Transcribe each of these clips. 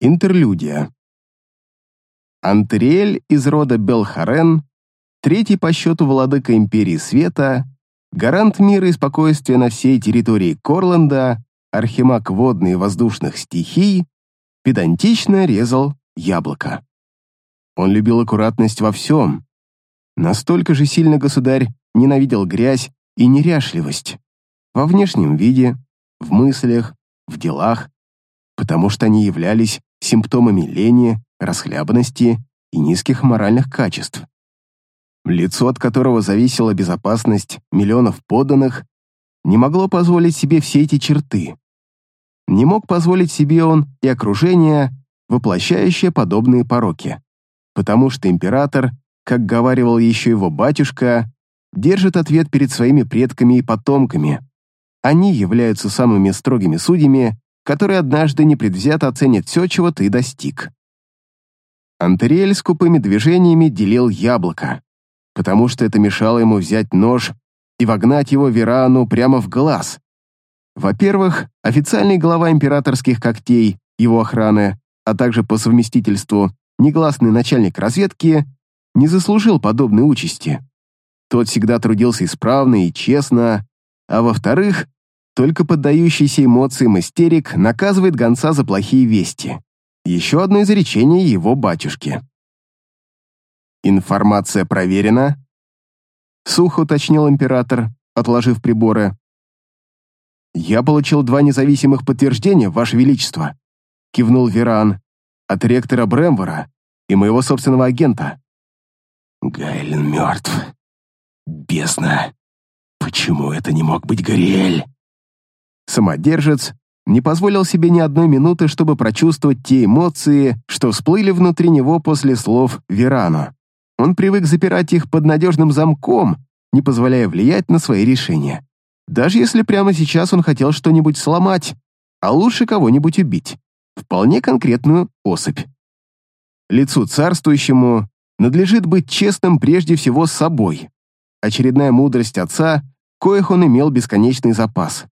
Интерлюдия. Антериэль из рода Белхарен, третий по счету владыка Империи Света, гарант мира и спокойствия на всей территории Корланда, архимаг водных и воздушных стихий, педантично резал яблоко. Он любил аккуратность во всем. Настолько же сильно государь ненавидел грязь и неряшливость. Во внешнем виде, в мыслях, в делах, потому что они являлись симптомами лени, расхлябанности и низких моральных качеств. Лицо, от которого зависела безопасность миллионов подданных, не могло позволить себе все эти черты. Не мог позволить себе он и окружение, воплощающее подобные пороки. Потому что император, как говаривал еще его батюшка, держит ответ перед своими предками и потомками. Они являются самыми строгими судьями который однажды непредвзято оценит все, чего ты достиг. Антериэль скупыми движениями делил яблоко, потому что это мешало ему взять нож и вогнать его Верану прямо в глаз. Во-первых, официальный глава императорских когтей, его охраны, а также по совместительству негласный начальник разведки, не заслужил подобной участи. Тот всегда трудился исправно и честно, а во-вторых, только поддающийся эмоциям истерик наказывает гонца за плохие вести. Еще одно изречение его батюшки. «Информация проверена?» Сухо уточнил император, отложив приборы. «Я получил два независимых подтверждения, Ваше Величество», кивнул Веран, от ректора Бремвора и моего собственного агента. Гайлен мертв. Бездна. Почему это не мог быть Гориэль? Самодержец не позволил себе ни одной минуты, чтобы прочувствовать те эмоции, что всплыли внутри него после слов Верано. Он привык запирать их под надежным замком, не позволяя влиять на свои решения. Даже если прямо сейчас он хотел что-нибудь сломать, а лучше кого-нибудь убить. Вполне конкретную особь. Лицу царствующему надлежит быть честным прежде всего с собой. Очередная мудрость отца, коих он имел бесконечный запас.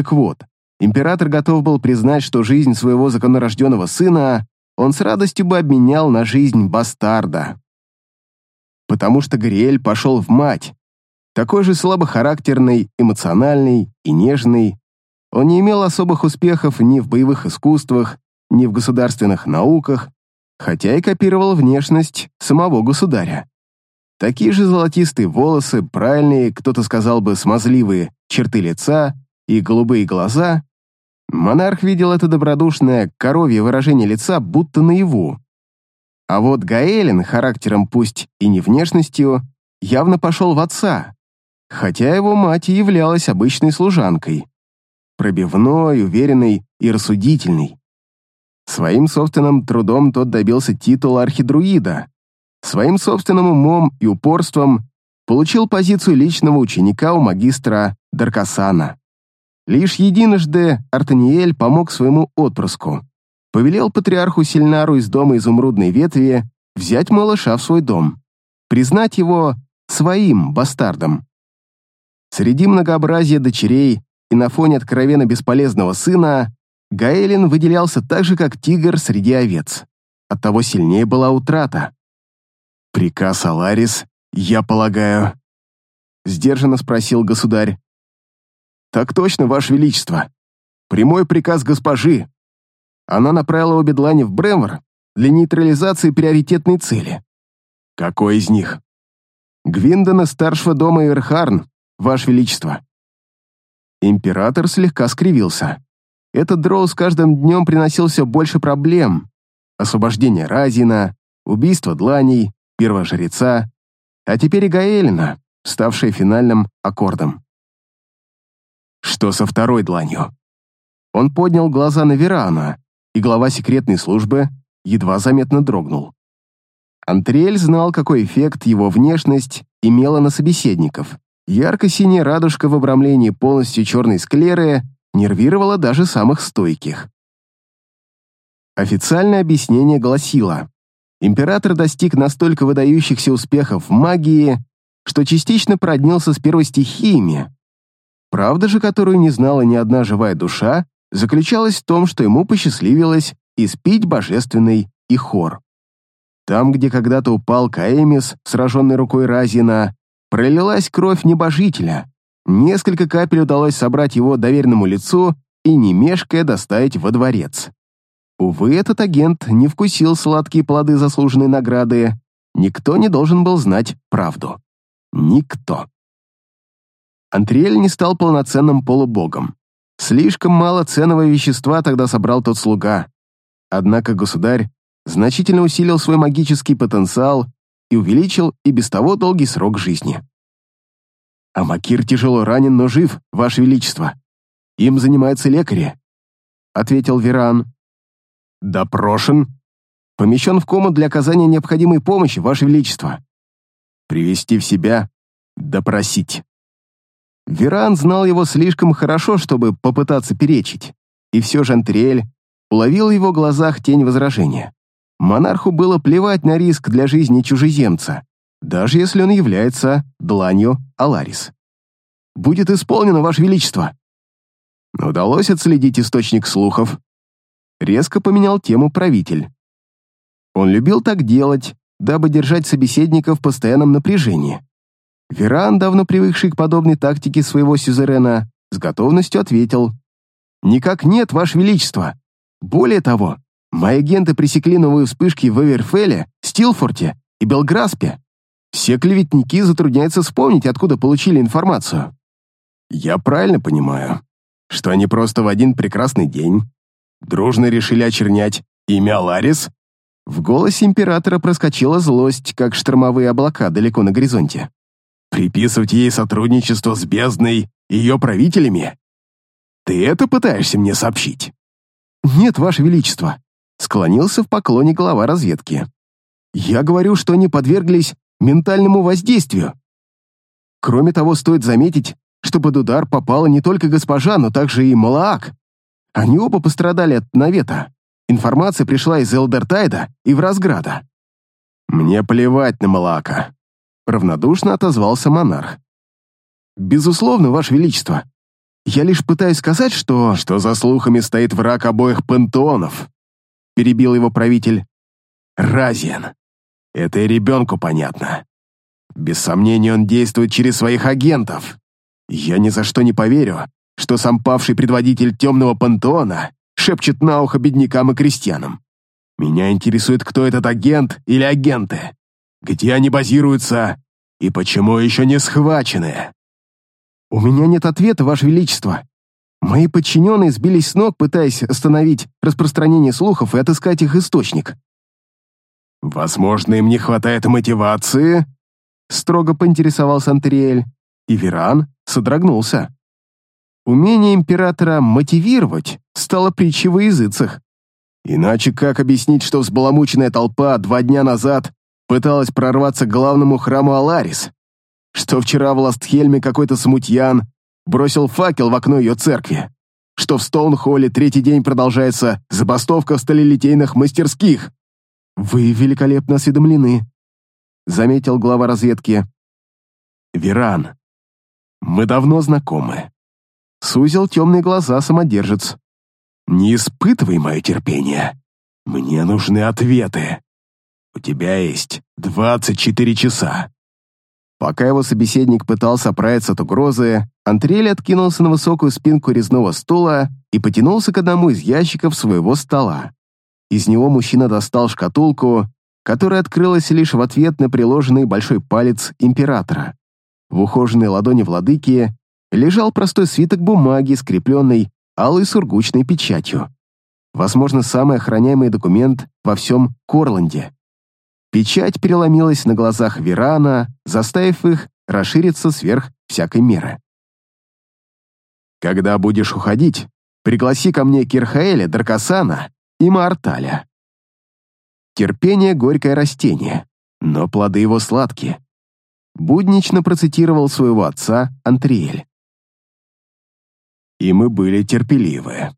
Так вот, император готов был признать, что жизнь своего законорожденного сына он с радостью бы обменял на жизнь бастарда. Потому что Гориэль пошел в мать, такой же слабохарактерный, эмоциональный и нежный. Он не имел особых успехов ни в боевых искусствах, ни в государственных науках, хотя и копировал внешность самого государя. Такие же золотистые волосы, правильные, кто-то сказал бы смазливые, черты лица и голубые глаза, монарх видел это добродушное коровье выражение лица будто наяву. А вот Гаэлин, характером пусть и не внешностью, явно пошел в отца, хотя его мать и являлась обычной служанкой. Пробивной, уверенной и рассудительной. Своим собственным трудом тот добился титула архидруида, своим собственным умом и упорством получил позицию личного ученика у магистра Даркасана. Лишь единожды Артаниэль помог своему отпрыску. Повелел патриарху Сильнару из дома изумрудной ветви взять малыша в свой дом, признать его своим бастардом. Среди многообразия дочерей и на фоне откровенно бесполезного сына Гаэлин выделялся так же, как тигр среди овец. Оттого сильнее была утрата. «Приказ Аларис, я полагаю?» Сдержанно спросил государь. «Так точно, Ваше Величество. Прямой приказ госпожи. Она направила обе длани в Бремвор для нейтрализации приоритетной цели. Какой из них? Гвиндона старшего дома Ирхарн, Ваше Величество. Император слегка скривился. Этот дроу с каждым днем приносил все больше проблем. Освобождение Разина, убийство дланей, первого жреца, а теперь и Гаэлина, ставшая финальным аккордом. Что со второй дланью? Он поднял глаза на Верана, и глава секретной службы едва заметно дрогнул. Антриэль знал, какой эффект его внешность имела на собеседников. Ярко-синяя радужка в обрамлении полностью черной склеры нервировала даже самых стойких. Официальное объяснение гласило, император достиг настолько выдающихся успехов в магии, что частично проднился с первой стихиями, Правда же, которую не знала ни одна живая душа, заключалась в том, что ему посчастливилось испить божественный ихор. Там, где когда-то упал Каэмис, сраженный рукой Разина, пролилась кровь небожителя. Несколько капель удалось собрать его доверенному лицу и, не мешкая, доставить во дворец. Увы, этот агент не вкусил сладкие плоды заслуженной награды. Никто не должен был знать правду. Никто. Антриэль не стал полноценным полубогом. Слишком мало ценного вещества тогда собрал тот слуга. Однако государь значительно усилил свой магический потенциал и увеличил и без того долгий срок жизни. А Макир тяжело ранен, но жив, Ваше Величество. Им занимаются лекари, — ответил Веран. Допрошен. Помещен в кому для оказания необходимой помощи, Ваше Величество. Привести в себя, допросить. Веран знал его слишком хорошо, чтобы попытаться перечить, и все же Антриэль уловил в его глазах тень возражения. Монарху было плевать на риск для жизни чужеземца, даже если он является дланью Аларис. «Будет исполнено, Ваше Величество!» Удалось отследить источник слухов. Резко поменял тему правитель. Он любил так делать, дабы держать собеседника в постоянном напряжении. Веран, давно привыкший к подобной тактике своего сюзерена, с готовностью ответил. «Никак нет, Ваше Величество. Более того, Мои агенты пресекли новые вспышки в Эверфеле, Стилфорте и Белграспе. Все клеветники затрудняются вспомнить, откуда получили информацию. Я правильно понимаю, что они просто в один прекрасный день дружно решили очернять имя Ларис? В голосе императора проскочила злость, как штормовые облака далеко на горизонте. Приписывать ей сотрудничество с бездной и ее правителями? Ты это пытаешься мне сообщить? Нет, Ваше Величество. Склонился в поклоне глава разведки. «Я говорю, что они подверглись ментальному воздействию. Кроме того, стоит заметить, что под удар попала не только госпожа, но также и Малаак. Они оба пострадали от навета. Информация пришла из Элдертайда и Вразграда. «Мне плевать на Малаака», — равнодушно отозвался монарх. «Безусловно, Ваше Величество. Я лишь пытаюсь сказать, что...» «Что за слухами стоит враг обоих пантеонов», — перебил его правитель. «Разиан. Это и ребенку понятно. Без сомнения, он действует через своих агентов. Я ни за что не поверю, что сам павший предводитель темного пантеона шепчет на ухо беднякам и крестьянам. Меня интересует, кто этот агент или агенты, где они базируются и почему еще не схвачены. У меня нет ответа, Ваше Величество, Мои подчиненные сбились с ног, пытаясь остановить распространение слухов и отыскать их источник. «Возможно, им не хватает мотивации?» Строго поинтересовался Антриэль, и Веран содрогнулся. Умение императора мотивировать стало притчей во языцах. Иначе как объяснить, что взбаламученная толпа два дня назад пыталась прорваться к главному храму Аларис? Что вчера в Ластхельме какой-то смутьян бросил факел в окно ее церкви, что в Стоунхолле третий день продолжается забастовка в сталелитейных мастерских. Вы великолепно осведомлены, заметил глава разведки. Веран, мы давно знакомы. Сузил темные глаза самодержец. Не испытывай мое терпение. Мне нужны ответы. У тебя есть двадцать четыре часа. Пока его собеседник пытался оправиться от угрозы, Антрель откинулся на высокую спинку резного стула и потянулся к одному из ящиков своего стола. Из него мужчина достал шкатулку, которая открылась лишь в ответ на приложенный большой палец императора. В ухоженной ладони владыки лежал простой свиток бумаги, скрепленный алой сургучной печатью. Возможно, самый охраняемый документ во всем Корланде. Печать переломилась на глазах Верана, заставив их расшириться сверх всякой меры. «Когда будешь уходить, пригласи ко мне Кирхаэля, Дракосана и Маарталя». Терпение — горькое растение, но плоды его сладкие. Буднично процитировал своего отца Антриэль. И мы были терпеливы.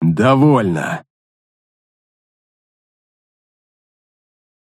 «Довольно!»